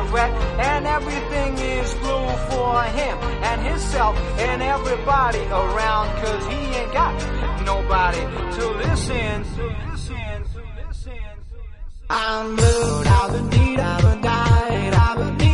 correct, and everything is blue for him and himself and everybody around, cause he ain't got nobody to listen, to listen, to listen. I'm blue, I've been deep. I've been died, I've been deep.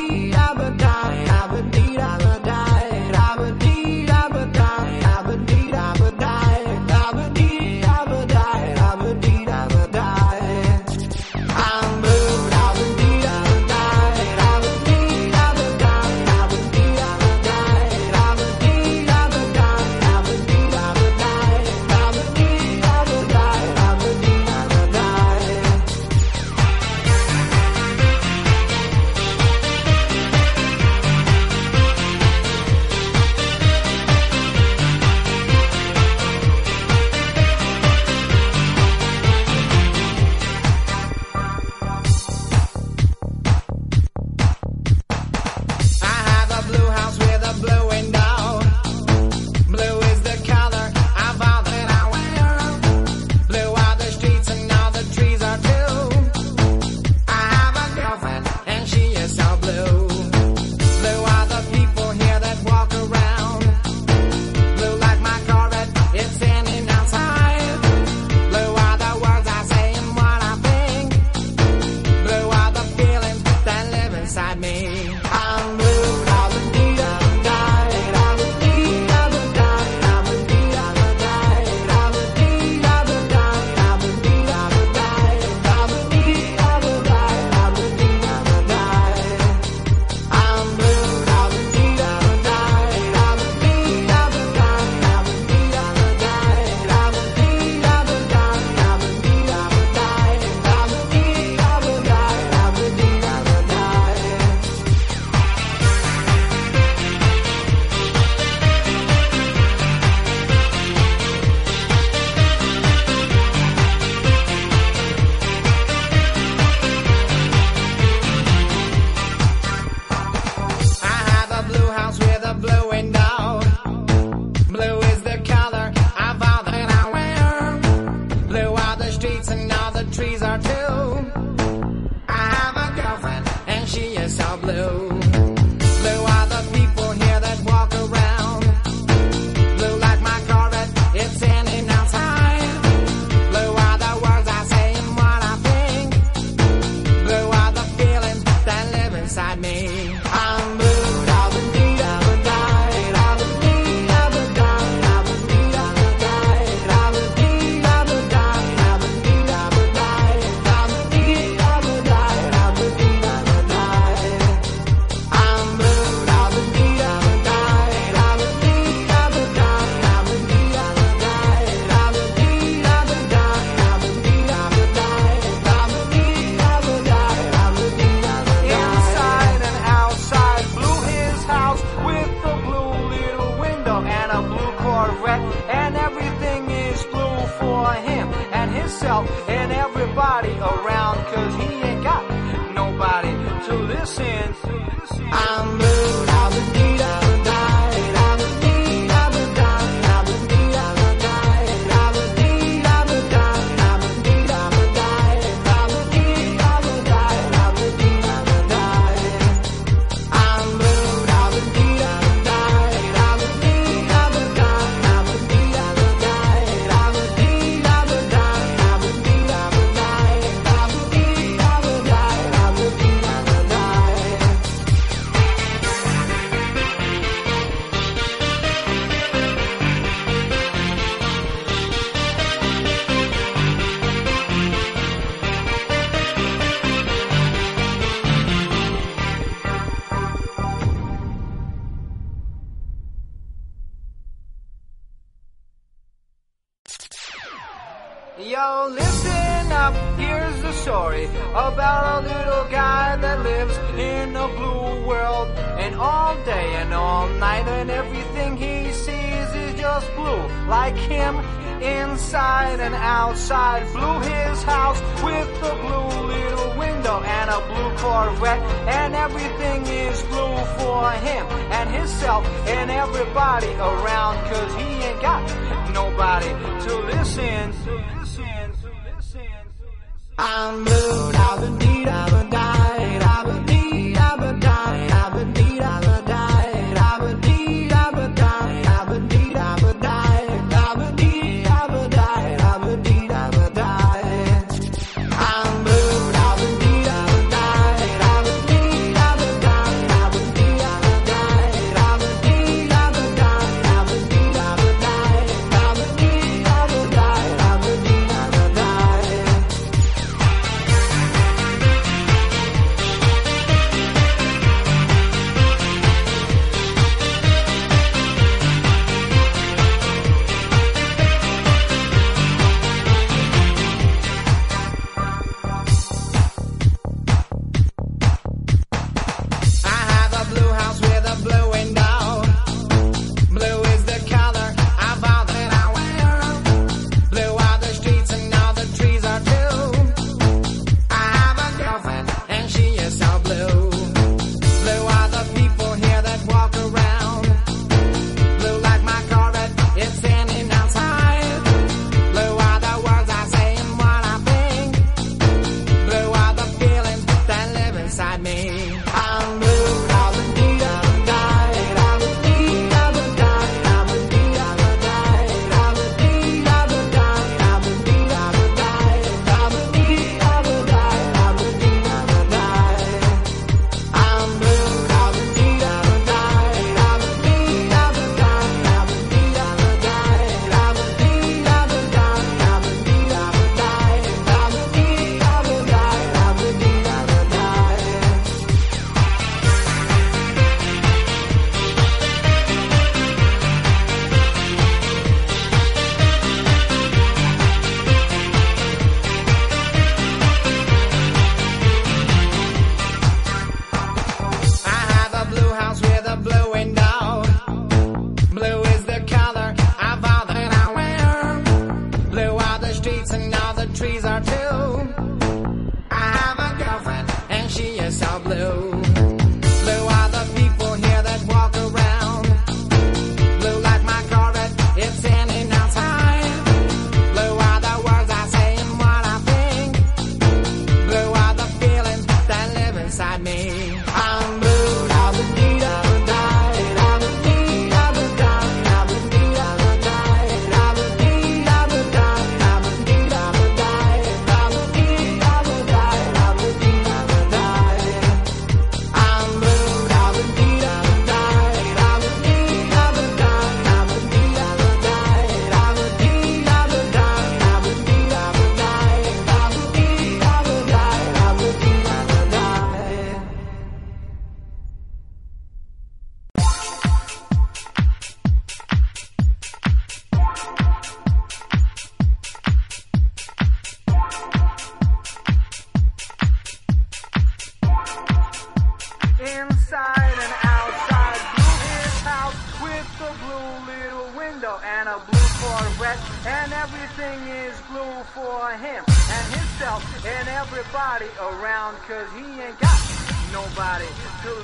himself and everybody around, cause he ain't got nobody to listen to. Listen. I'm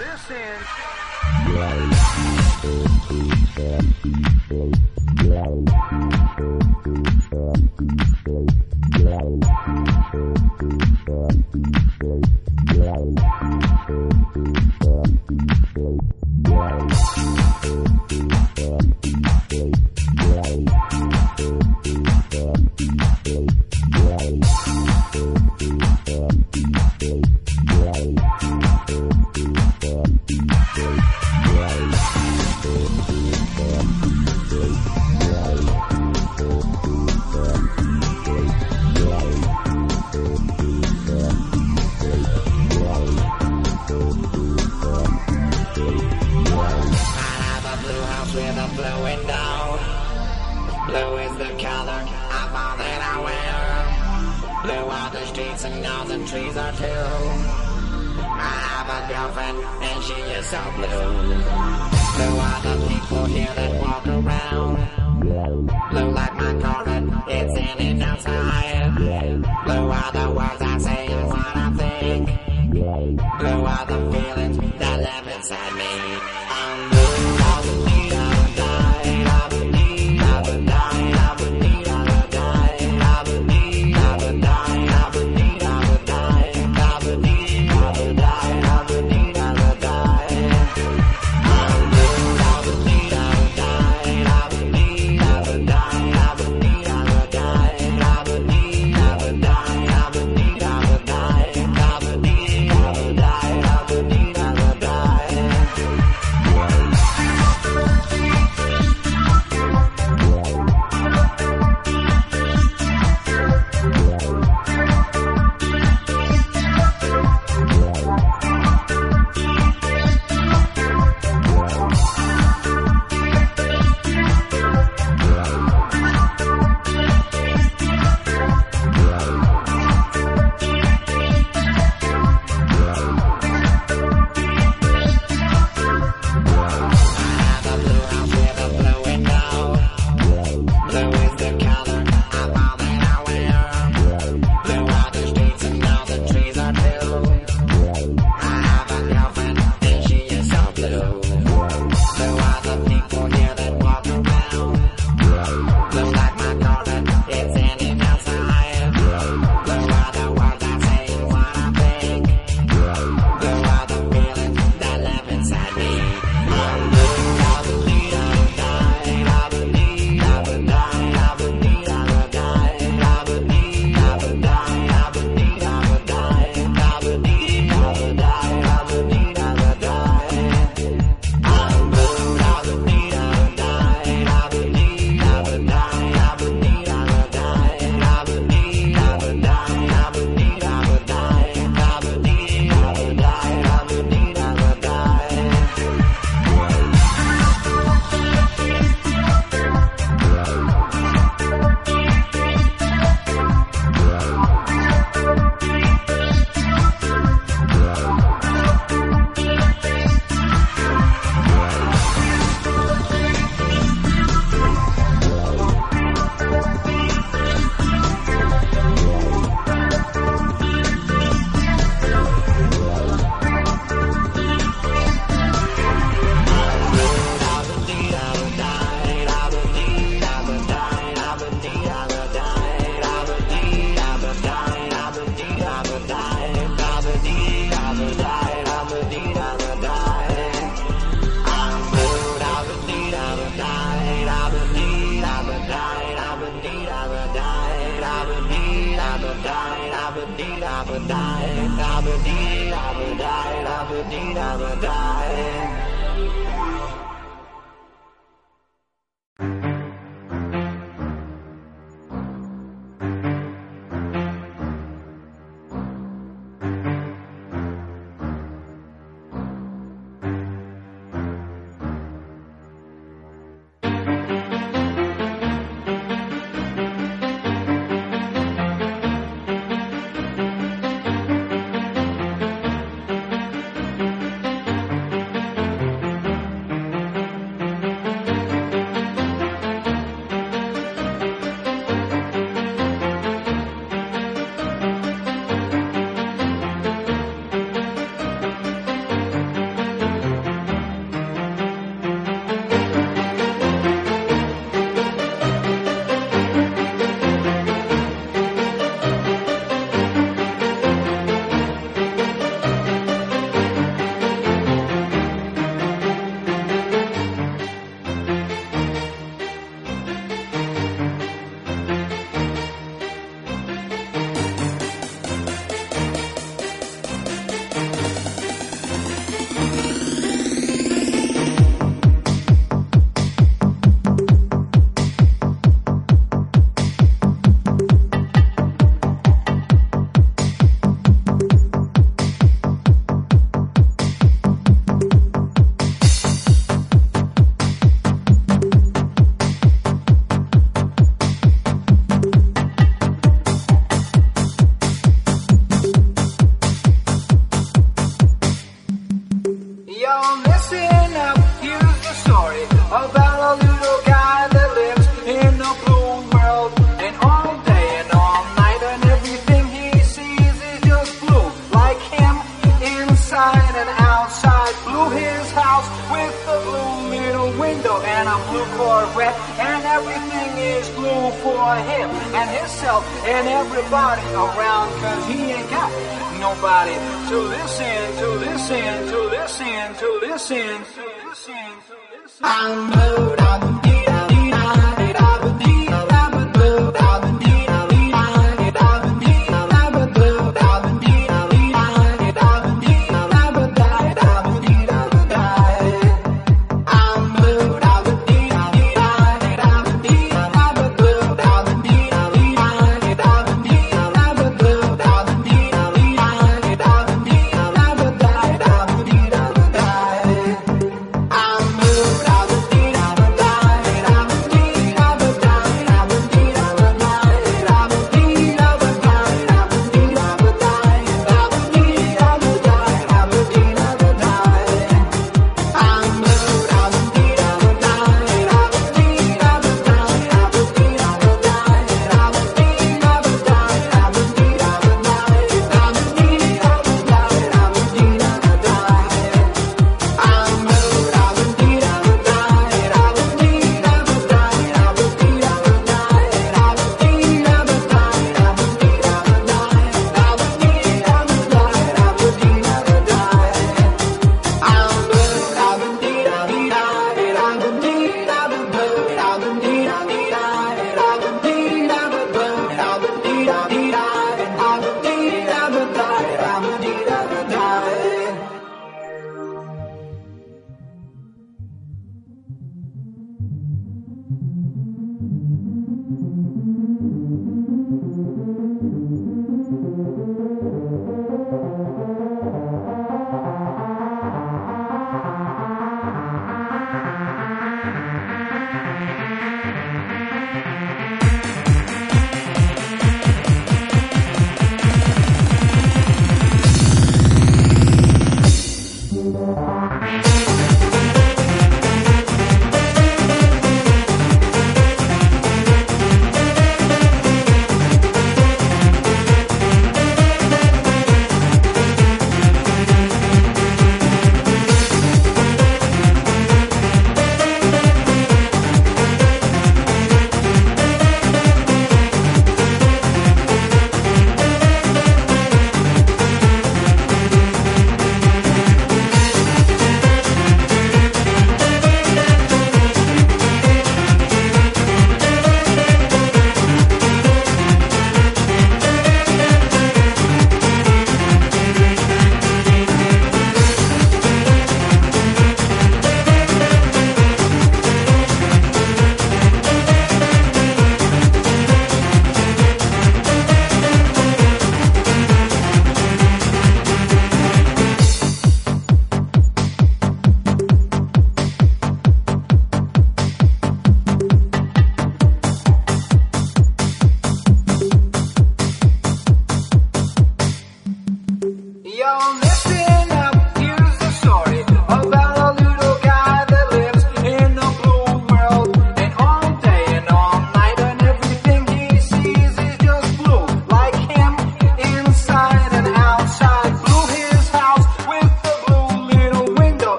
This is. Blue is the color of all and I wear. Blue are the streets and all the trees are too my girlfriend and she is so blue. Blue are the people here that walk around. Blue like my current, it's in and outside. Blue are the words I say and what I think. Blue are the feelings that live inside me. I'm blue.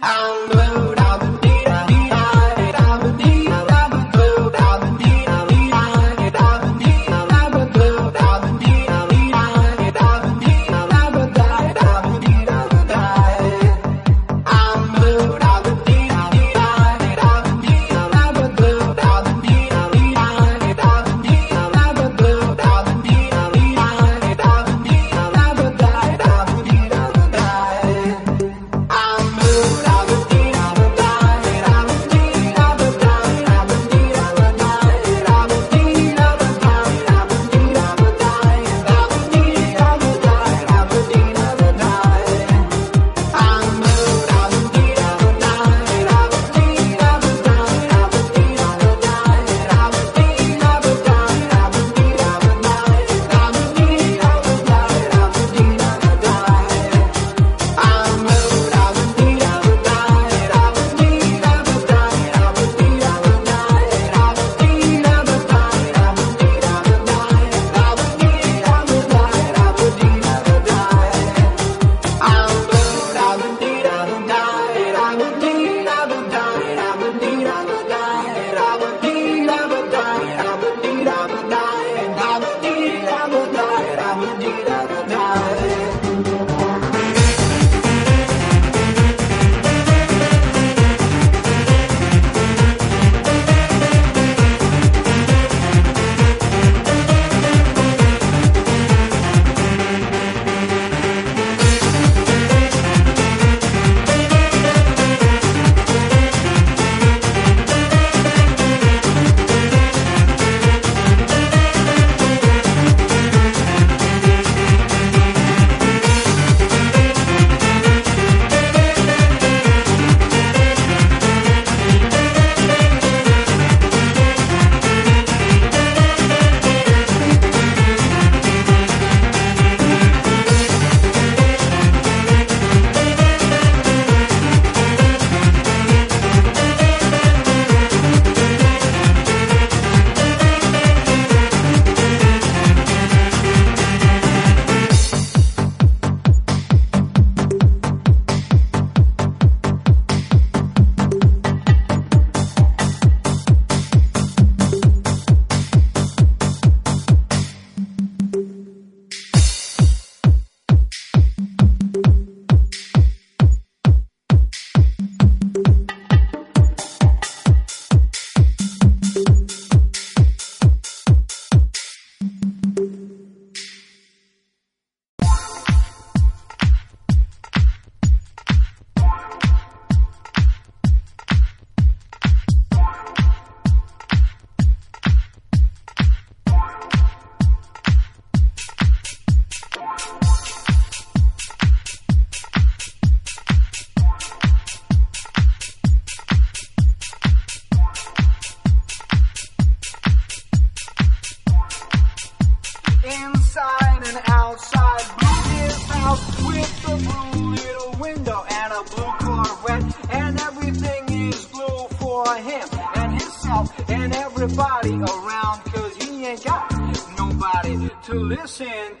I'm blue, an outside blue house with a blue little window and a blue Corvette, and everything is blue for him and himself and everybody around, cause he ain't got nobody to listen.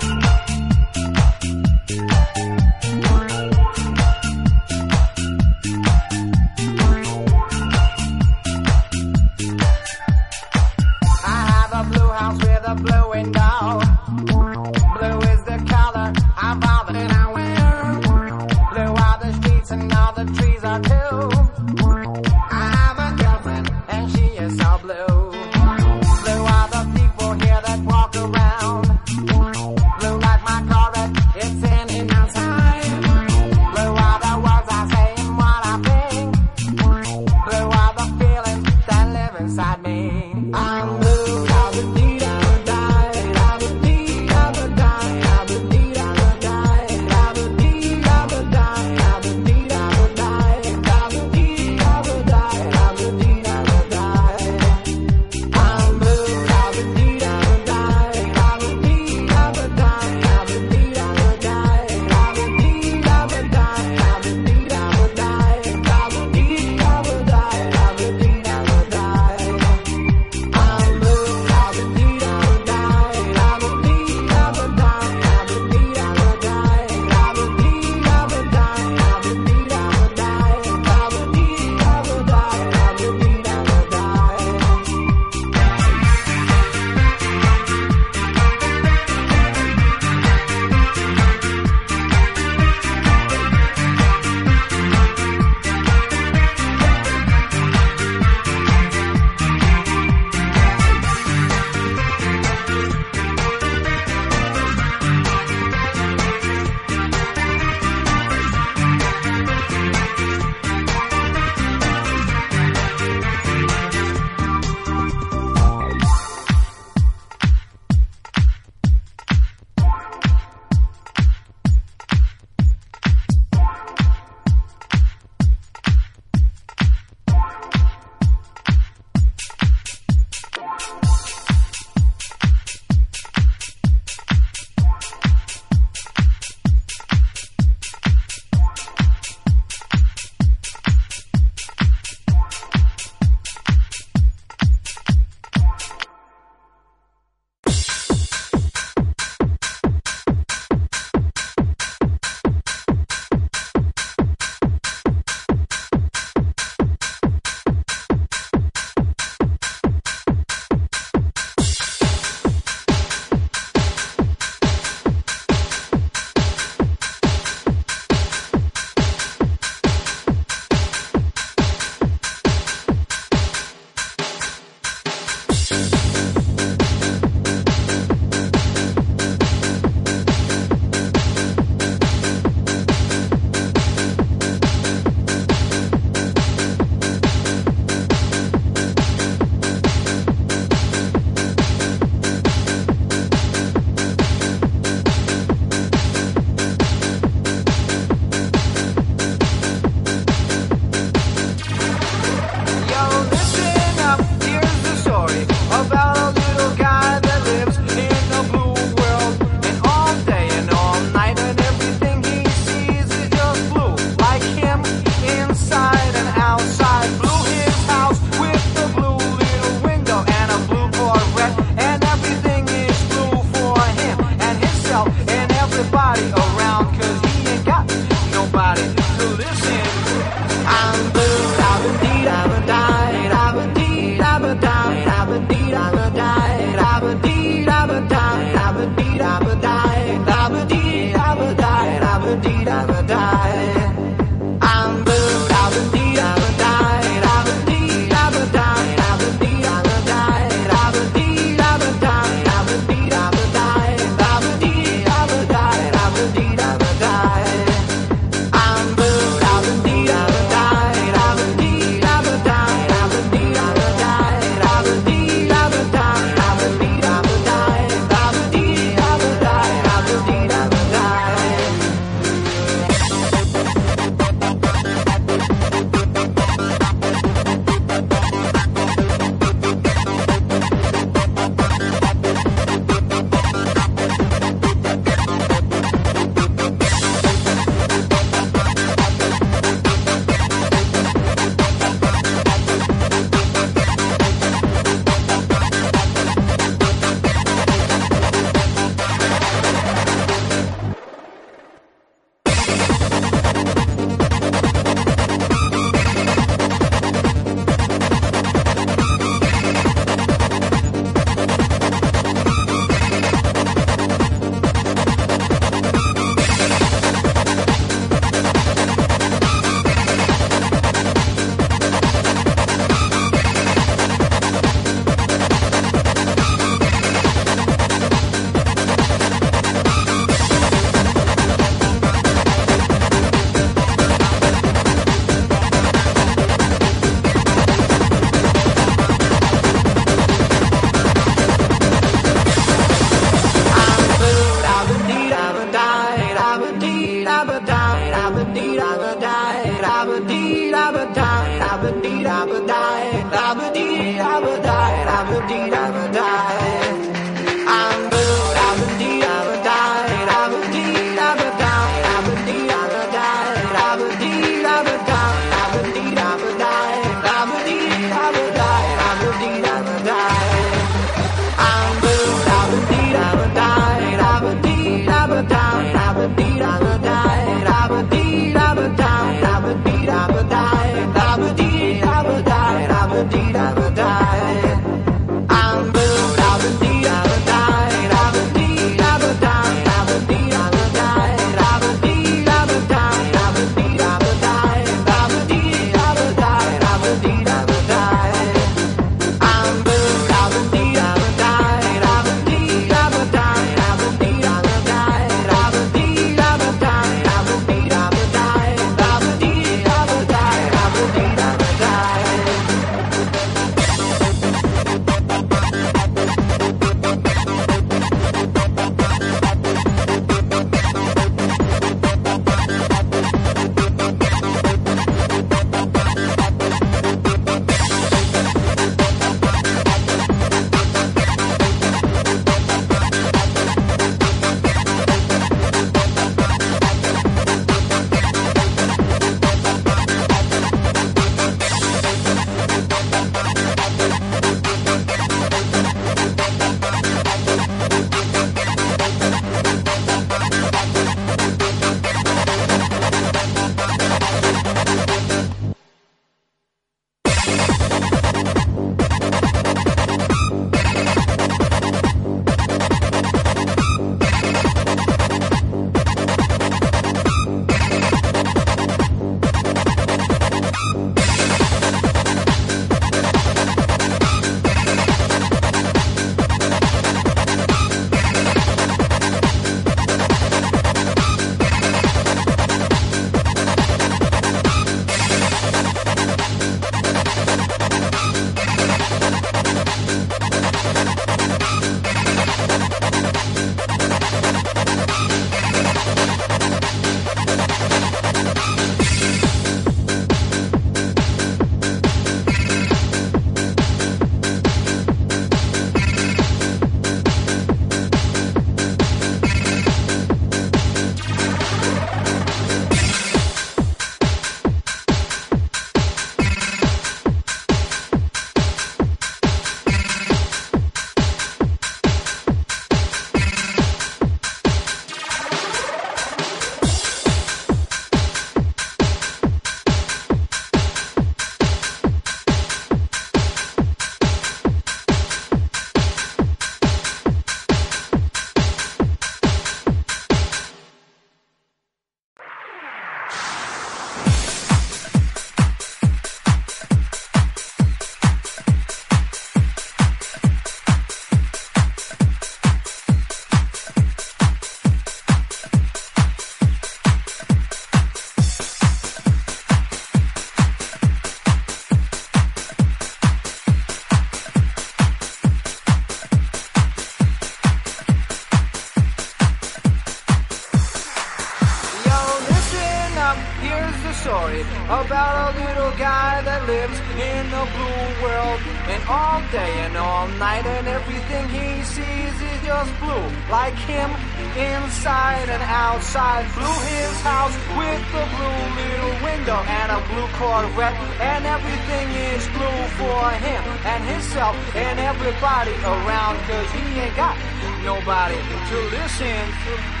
Here's the story about a little guy that lives in the blue world. And all day and all night and everything he sees is just blue. Like him, inside and outside. Blue his house with a blue little window and a blue Corvette. And everything is blue for him and himself and everybody around. Cause he ain't got nobody to listen to.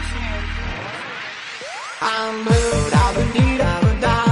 I'm moved, I've been need, I've been down.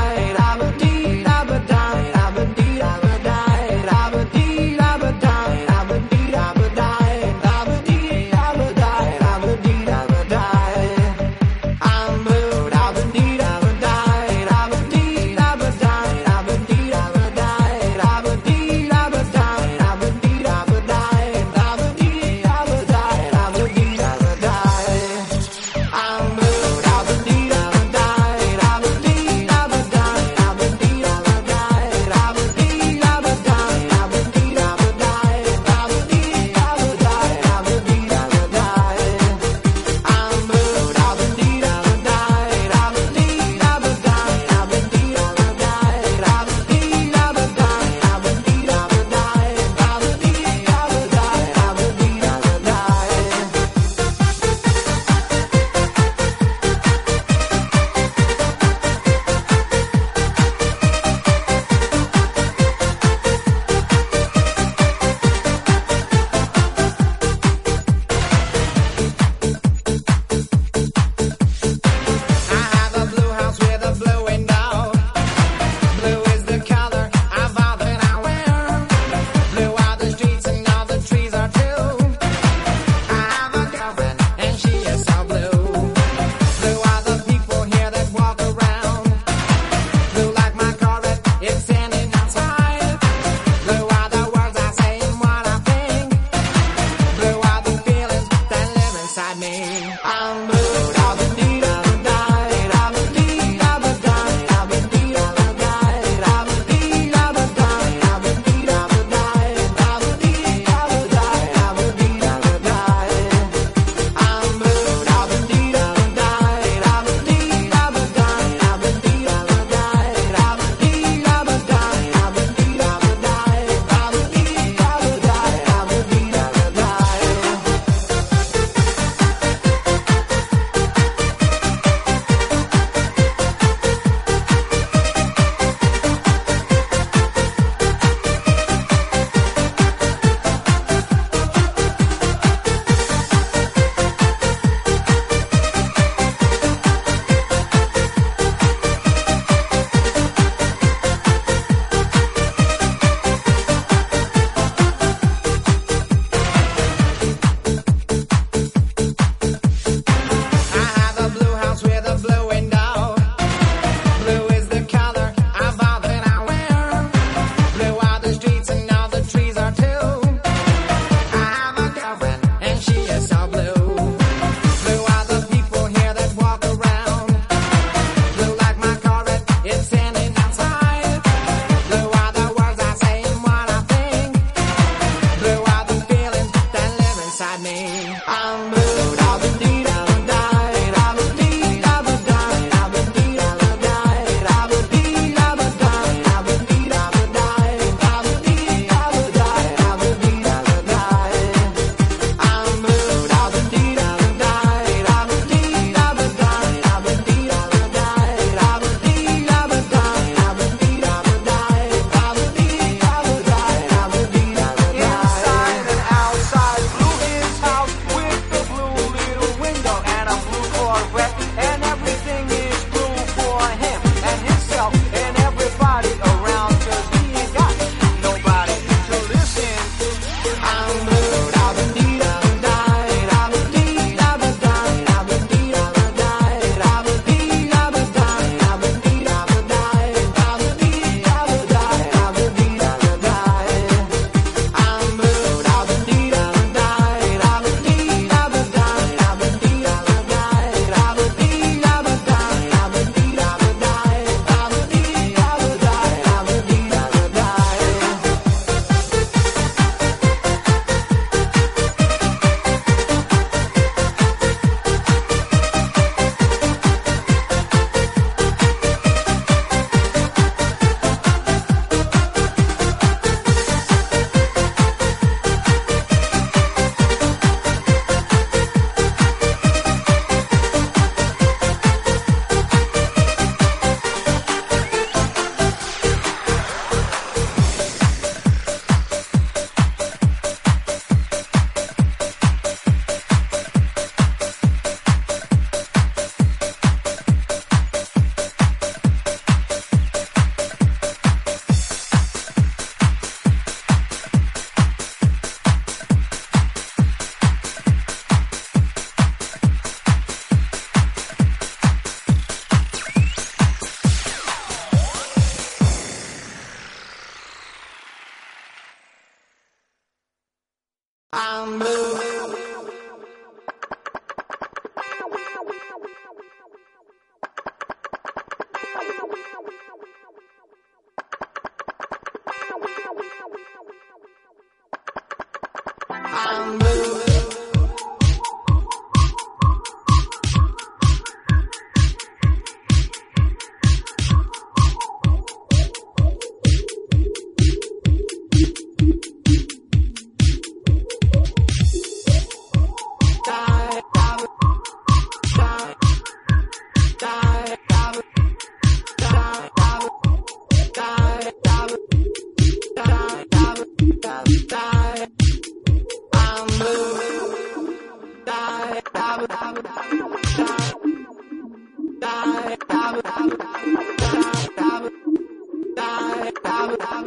I